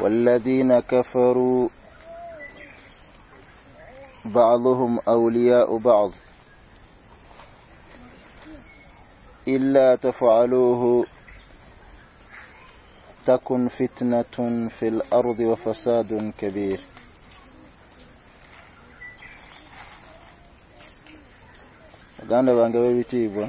والذين كفروا بعضهم أولياء بعض إلا تفعلوه تكن فتنة في الأرض وفساد كبير Ganda bangabe bitibwa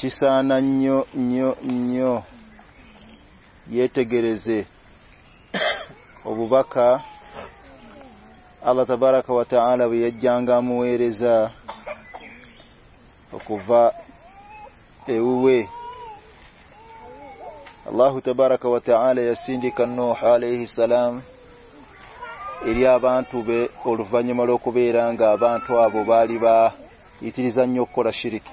kisaana nnyo nnyo nnyo yetegereze obubaka allah tabaraka wa taala bwe yajjanga amuweereza okuva ewuwe allahu tabaraka wa taala yasindika nuha alaihi ssalamu eri abantu be oluvannyuma lwokubeera nga abantu abo baali bayitiriza nnyo okukola shiriki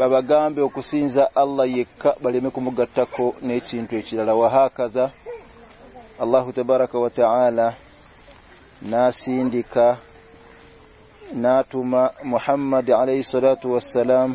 اللہ محمد علیہ وسلم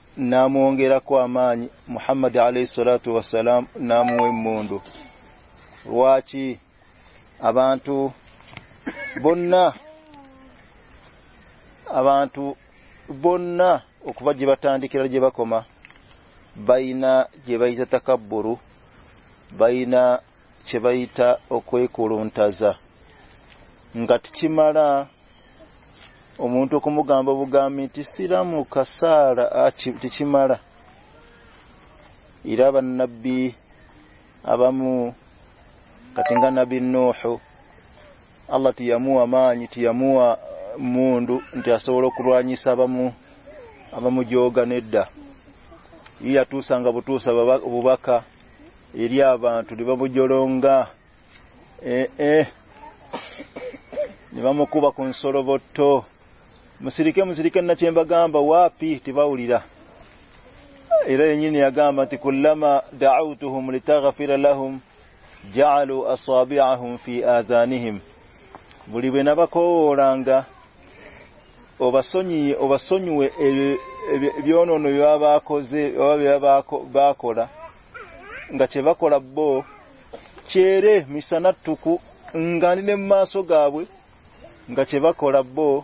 نام گرا کو ما محمد علی صلاحت وسلم نام ابانت بننا وہ جیب جیبا کوما بہنا جی بات کا برو بہنا چاہو کڑوا جا گاتی مارا کم تکم گانبامار ارابان نبی آبام کا موا مو مکروآب تہ بابا بوبا کا رگا مور بت مسری کے مسری کنچین با بھاڑیم بڑی بنا با سو نئی سو نو نو جی گچے با کو چیرے میسان ٹوکو گانا سو گا گچے با کو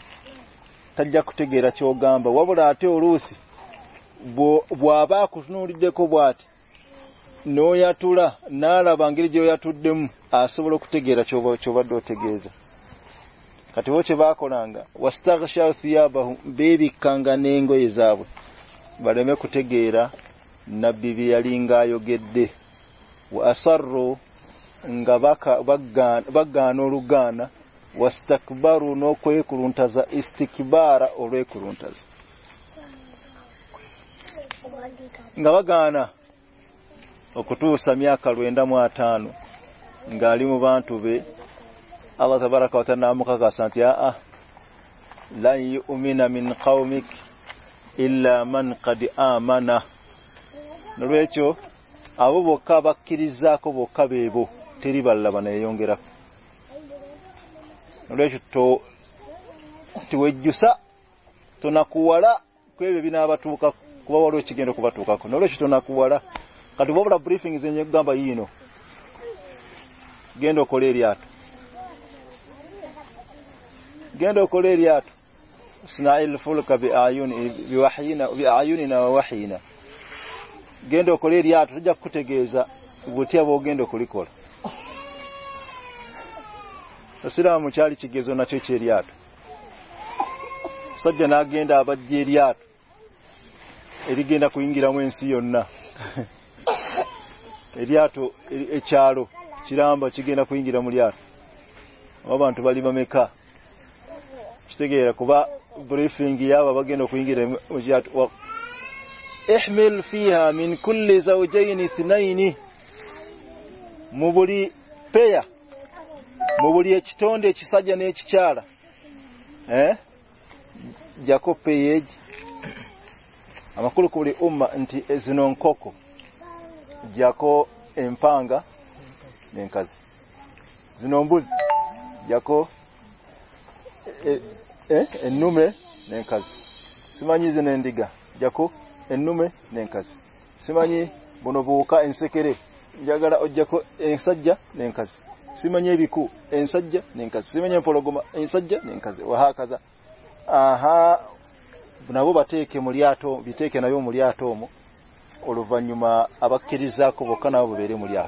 گیرا چوگا بو بڑا اڑ وا کٹ نوڑی دیکھو نہ بے بی اڑ گا یو گی وہ اثر رو گا باہان گانا وستک بار اسبارا کو سات لمین من کدی آ موقع تیری والا بنے یہ رکھ رہا رو گوا کو ناکوڑا بریفنگ دم با یہ گیندو کوری ریات گیندو کوری ریات سنائل پھول کا بھی آئی نہ آئی نا وہ ہے گندو کوری ریات جب کتیں گے زبیا وہ گینڈو کوری کور چرا مچاری چیزوں سے سجنا گیندا بجے ریات ارد گیندا کون گیر موینسی گینا کون گیر موٹ بن مکھا چی رکھو برے گی آپ گیندو کو موبری سجنے چار جل کوما زنو کم پانگا میں سجا نہیں خ سیمنکھو ایج نہیں سیمن پڑا سجے آبے مریا کے نو مریاٹو اڑ بن آپ کے جا کو مری میرے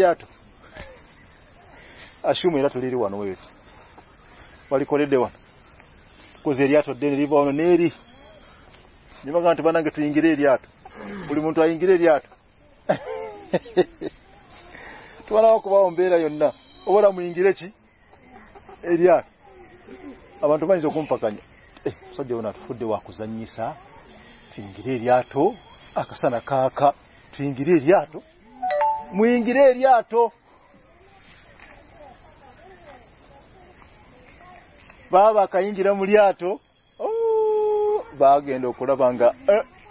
گھر اصو میرا روک دیوانے بڑی منتری او راؤ میرے بن گمپنی سر داتھوانی سا فنگری اریا سنگری اریا میرے گرا م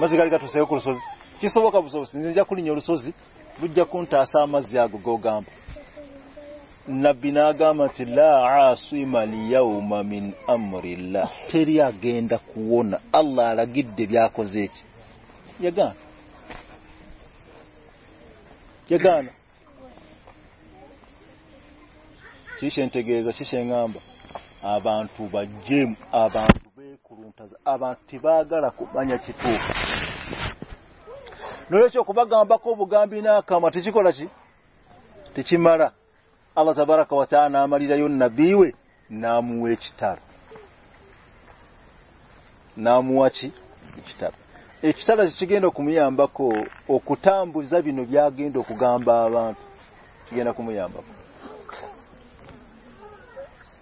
مز گاڑی کا شام آبان پو بان ن چ کواتاس نا ماری نا بیوی نام ناموا چھارے گیندو کو میم گیندو کو مو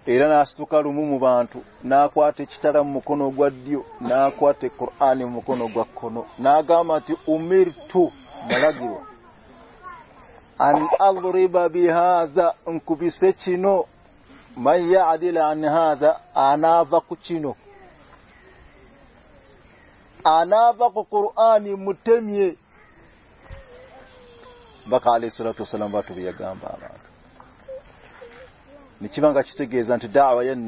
ایرانا کو چھتارا مکون نہ سے چین آدی لا جا آنا بکو چین آنا با کو آٹھ می بقال سلام بات با نیچی ماں سجا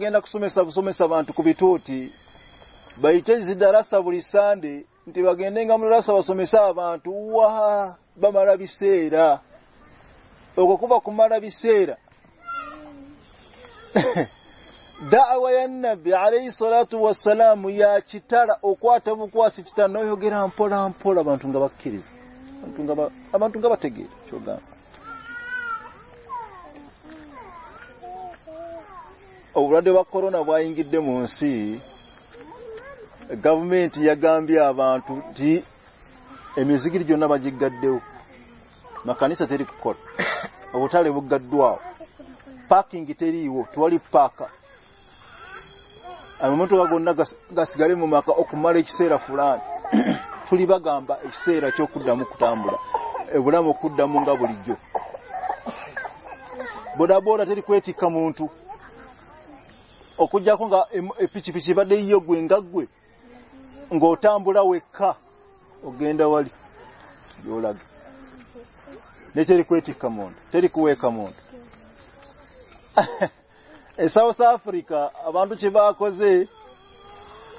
گم سبانٹوی ٹوٹ بہت رسا بڑی سانڈی بگ رسو سمسا بانٹو مرا بخوبا بھی سیرا گورنمنٹ گدے مکانی ساتھی گدو پاکری پاک گا چوکا وہ گوٹا کوئی کون ساؤتھ آفریہ چیب آج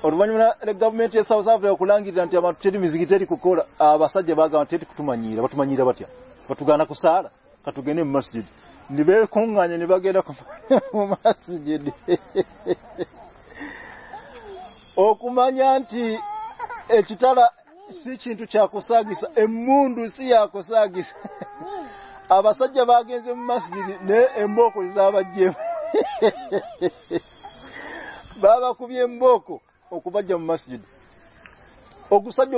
ساؤتھ آفری گیٹ آساتے مسجد آج مسجد ج مسجد گئی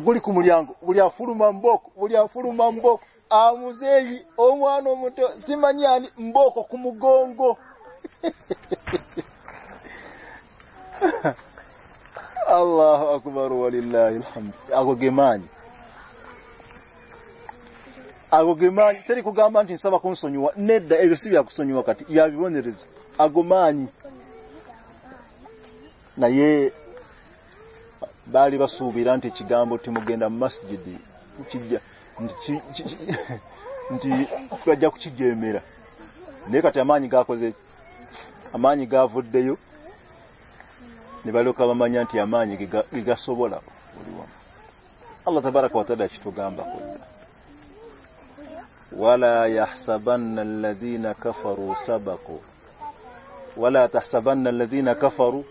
نہوک اللہ آ گو گئی آگو مانی نہ یہ سو بھی رانٹ گندا مسجد میرا نئی مانی گا بٹھی اللہ تبارہ ولا يحسبن الذين الذين كفروا كفروا سبقوا ولا تحسبن یا نبک ولادی نو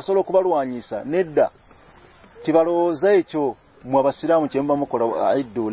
سب کوئی چوب شری چیمبڑ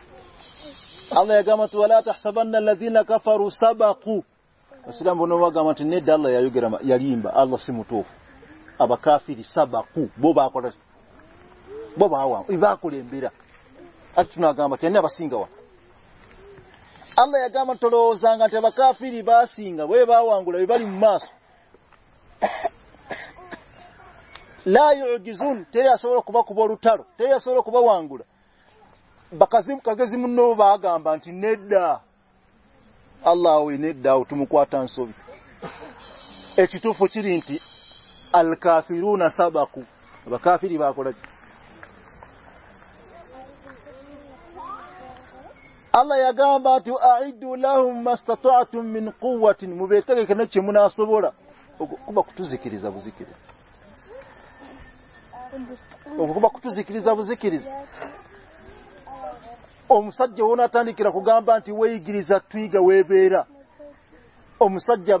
متوڑا سو روب رویہ نوا گام اللہ چمن تو ذکر ذکر تو ذکر ذہر امسات جاؤں نا ٹانی گا بانے بیمس جا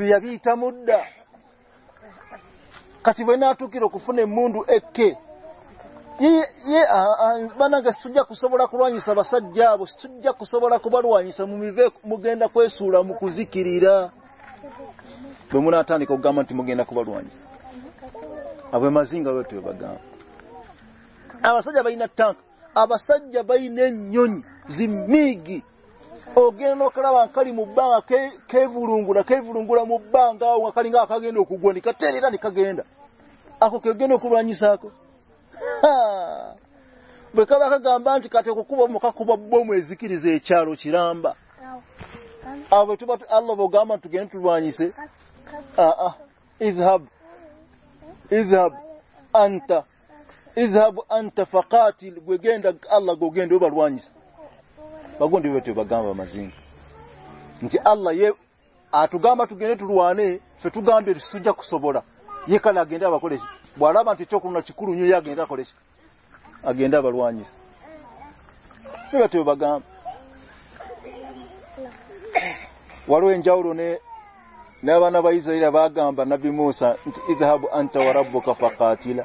میرا کون من روکے مجھے کس بڑا کوئی بہت ساجیہ سوجا کس بڑا بارس موگین کو سورا مکوزی کم نا تھی موینس نکٹ آپ بھائی گینے مباح گورا مباحین آگے نوانی گانب چارو چرا ہم گا اللہ گو گندو بڑا اللہ یہاں جگ سب یہ کل گندہ مانچ چوکی گندا گندا بڑا جا رہو نیوا نا بھائی با گا موساں انتہ بکا تیلا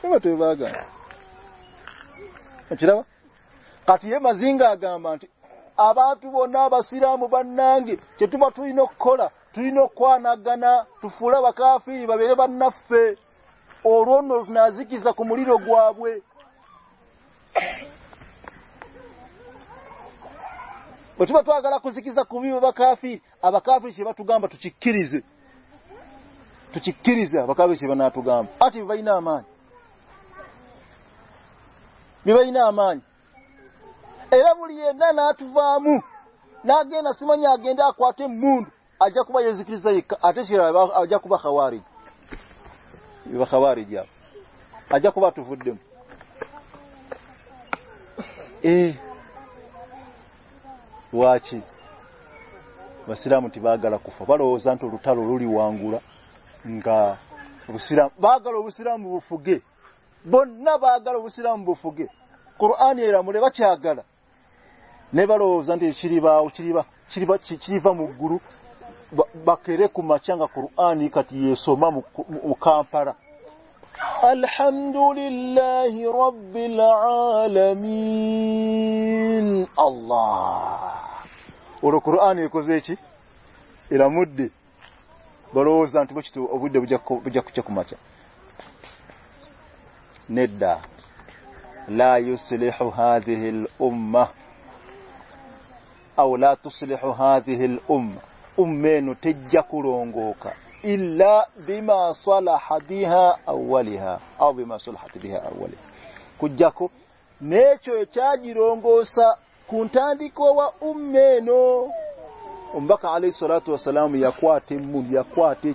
گلا کبھی سیوا چکی ریز تک نام سم آجاتی رام گے باد آنی چار بار گرو باقی رکھوا چی آنگا کورونی الحمد للہ اللہ کور آنی کو wa ummeno alayhi نڈا لایو سلحاد کا سلام یا کون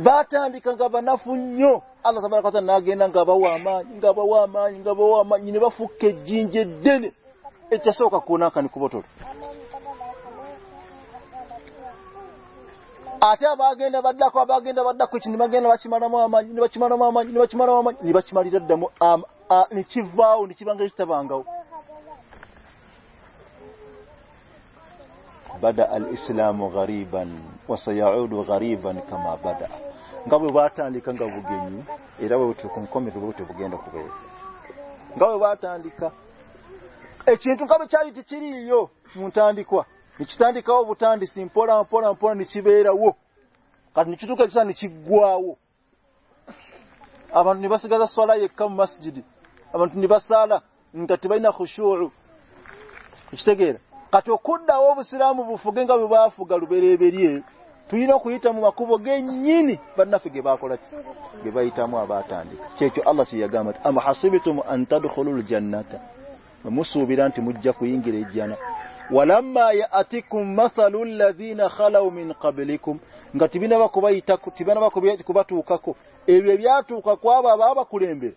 گا بنا غريبا وسيعود غريبا كما غریب چیری پڑا نیچے با سوا مس جدید کس راو گے tulina okuyita mu makubo genyini bannaffe ge bakola ge bayitamu abaatandika kyekyo allah kye yagamba ti am hasibitum an tadkhulu ljannata musuubira nti mujja kuyingira ejjana walamma yaatikum mathalu llazina khalaw min qablikum nga tibinaba kubayitako tibanaba kubatuukako ebyo ebyatuuka kwabo ababa bakulembere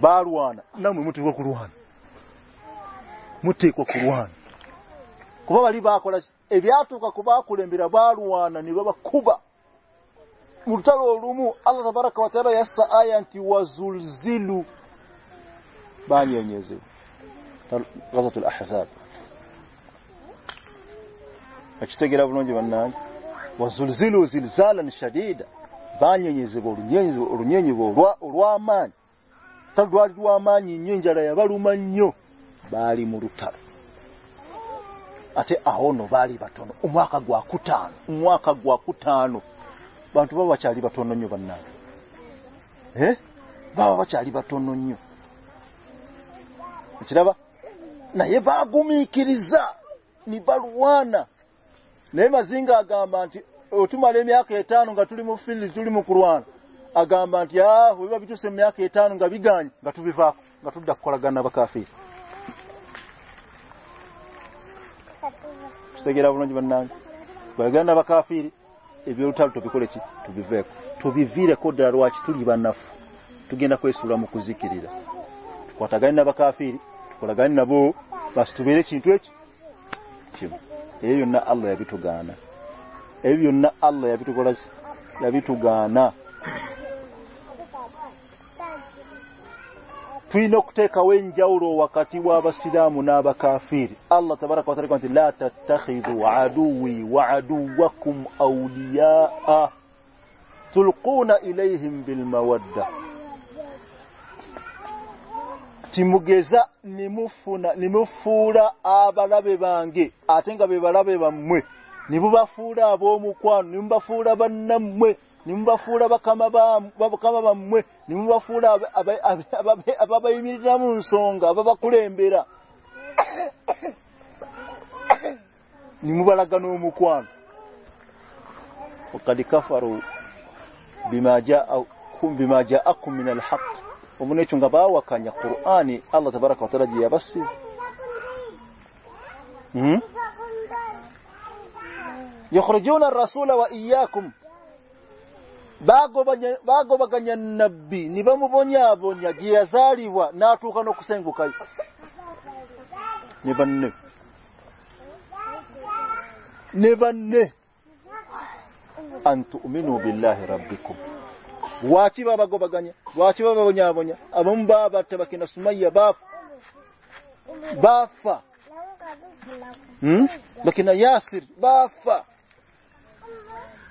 balwana namwe muteekwa kulwana muteekwa kulwana kuba bali bakola اے بہانو اللہ برکات وزل ذیل visual ذیل زالان شدید باری مروف تھل مکروان آگا بانٹیا میں گانا مکو ذکری گائے نہانا نا پورا بو مو کو پا میرا مسابن کا پاروازیاں آم چنگا با کر جا سو لوگ نوب اللہ رب واچی بابا گو بگانیہ واچی بابا بنیا ابو بابا سمیا باپ بکینا یہ صرف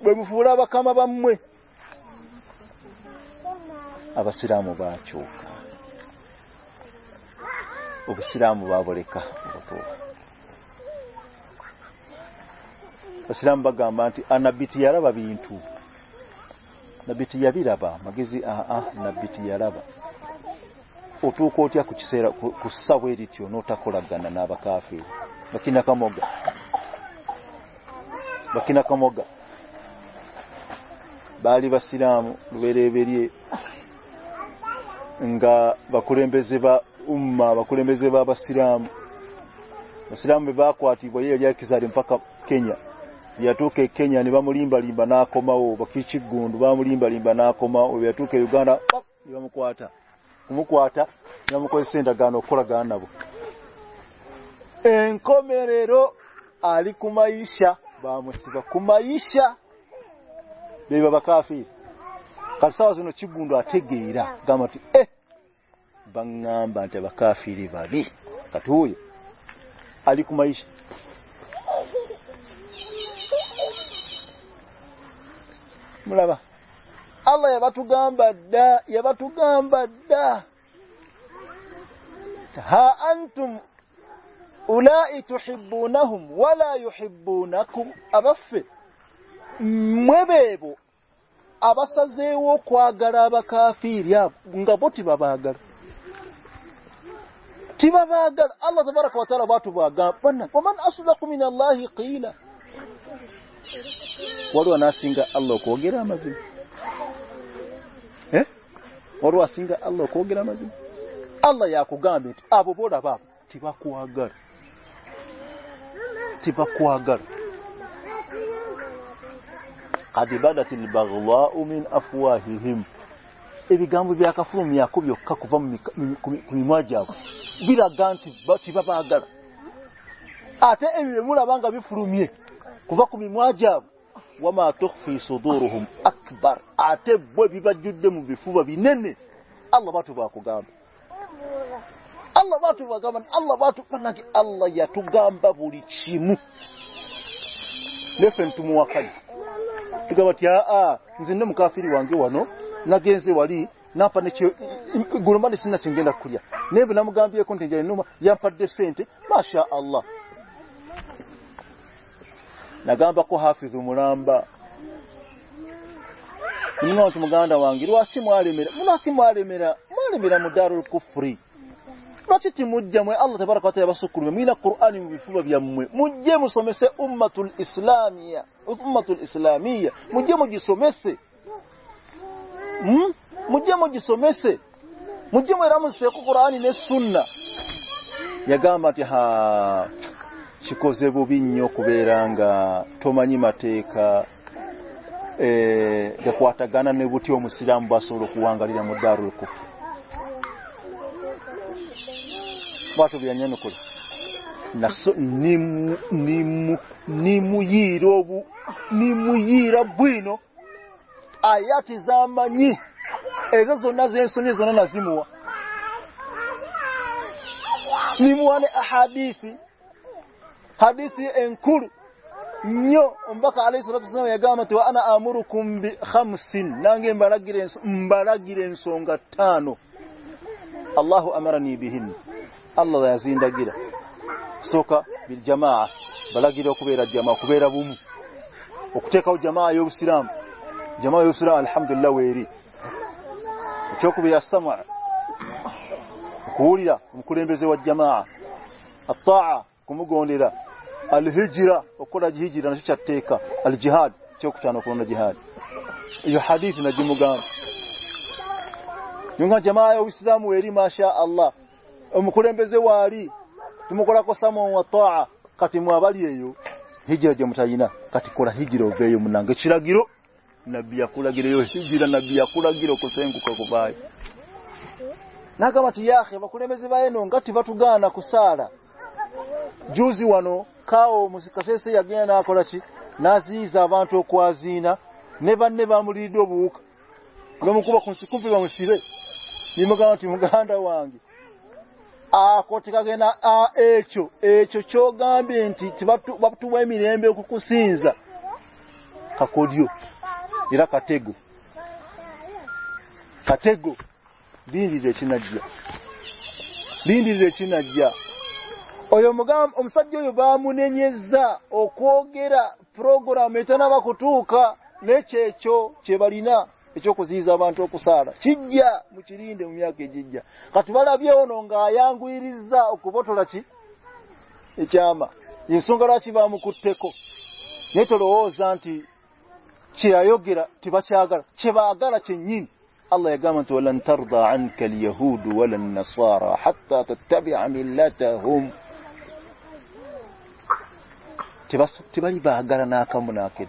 نوٹا کو مو گا نکموگا بال بستری بکور بکوریاں بنا کو چبا تھے گی را گم بن کا میشا اللہ اولا شبو نہ اللہ ما جا سا اللہ کو گراما اللہ گا باب ٹھیک آدی بادن آپوا ہفا منگا بھی پورمی میسو روم بار آتے ببھی بچوں بات بہت گانا بات با گا بات گام بابی گڑا اللہ میرا مارے میرا bubi nnyo مجھے بارے مجھے مجھے سُننا ne buti کبیر گانا بوٹم mu سو kufu باتو بیانکول ناگیم بڑا گیرین بارا گیرین سٹان اللہ گرا سو کاما بڑا گیرا جمعرا جمع آئے جمع الحمد اللہ چوک بھی جہادی جمع آم ویری معاشیا اللہ امکڑی مکڑ کو سامو موابعی می نا ہر چرا گیرو نا کورا گیروائے آسانوانو گیا ناچی نا جی جا بات کو نیبامات ایچو ایچو چو گا میرے کو سینزا kakodyo era katego katego lindirira ekinajja lindirira ekinajja oyo mugamba omusajja oyo baamunenyeza okwogera puroguramu etanaba kutuuka n'ekyekyo kye balina ekyokuziyiza abantu okusaala kijja mukirinde mu myaka egijja kati balabyeono ngaayanguyiriza okubotola ki ekyama ensonga lwaki bamukutteko naye tolowooza nti kyeyayogera tibakyagala kyebaagala kyennyini الله يا جماعه ولن ترضى عنك اليهود ولا النصارى حتى تتبع ملتهم تبص تبالي باغرنا كمناكد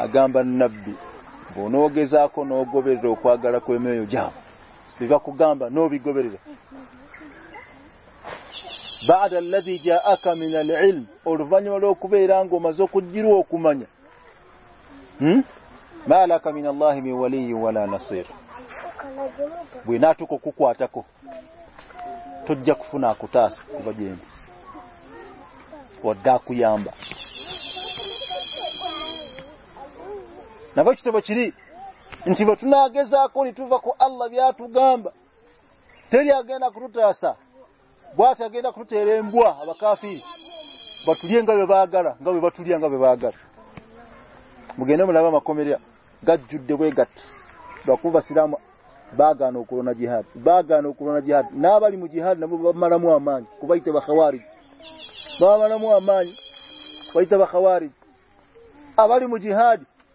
اامبا نبی بو نو غزا گوبر روکوا گڑک بادل ندی رنگو مقدمہ چکو جگف فنکوس ڈاک با گانو کو جی ہاد با گانو کرو نا جاد نہواری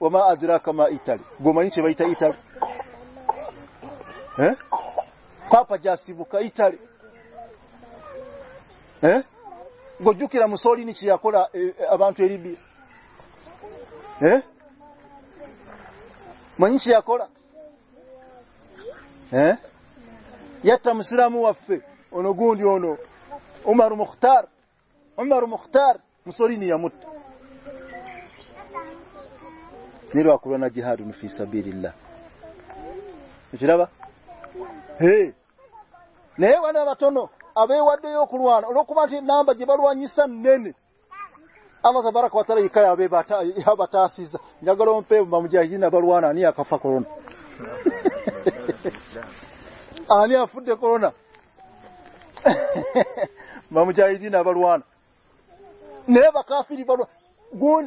وہ ما کماڑی نیچا منچیا کو مسرا موف ان گونو امارو مختار امرو مختار مسوری نیا مٹ جیار مم جی نبر وان گول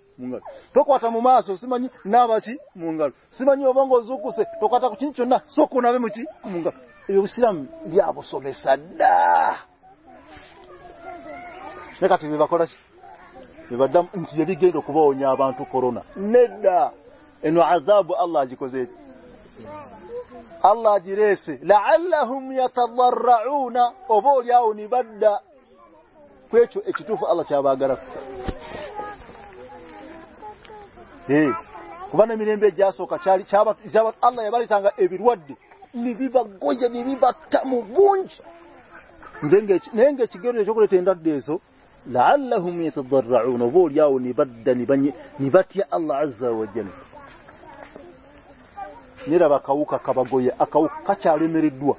منگل ٹوٹا ماسوانی اللہ جی ری اللہ چاہ اللہ میرا بکا بگو چاڑی میرے دعا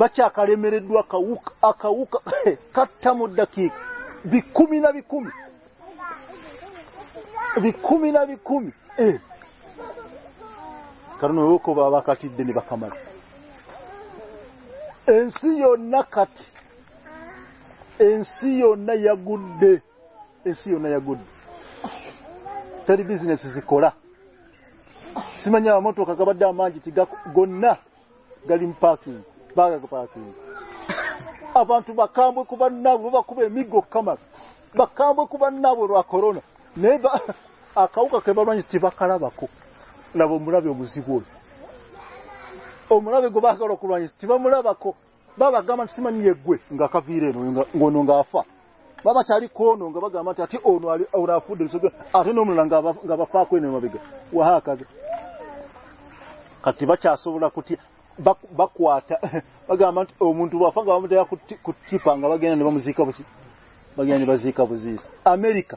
بچا کڑ میرے دعا کی منٹ باغا پاکام بکانو رو نا نی با آ گیپا کا مرابی گولو باب منسمان چاسونا کما کورتی پاگ امیرکا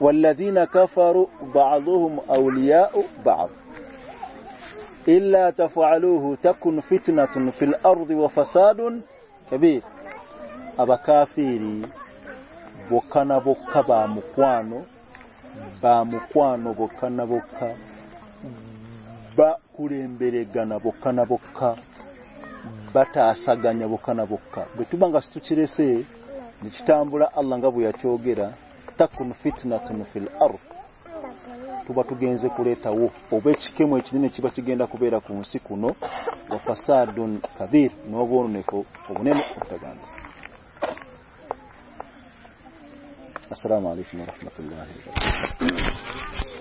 والذين كفروا بعضهم أولياء بعض إلا تفعلوه تكن فتنة في الأرض وفساد كبير أبا كافيري بکا بام بام کو بکان بکا بڑے گانا بکانا بکا با bokka bwe tuba nga situkirese ne kitambula allah nga bwe yakyogera takun fitnatun fil ard tuba tugenze kuleta wo obechikemu ekinene kiba kigenda kubera ku nsi kuno wa fasadun kabir nobonne ko obunene obutaganda السلام عليكم ورحمة الله وبركاته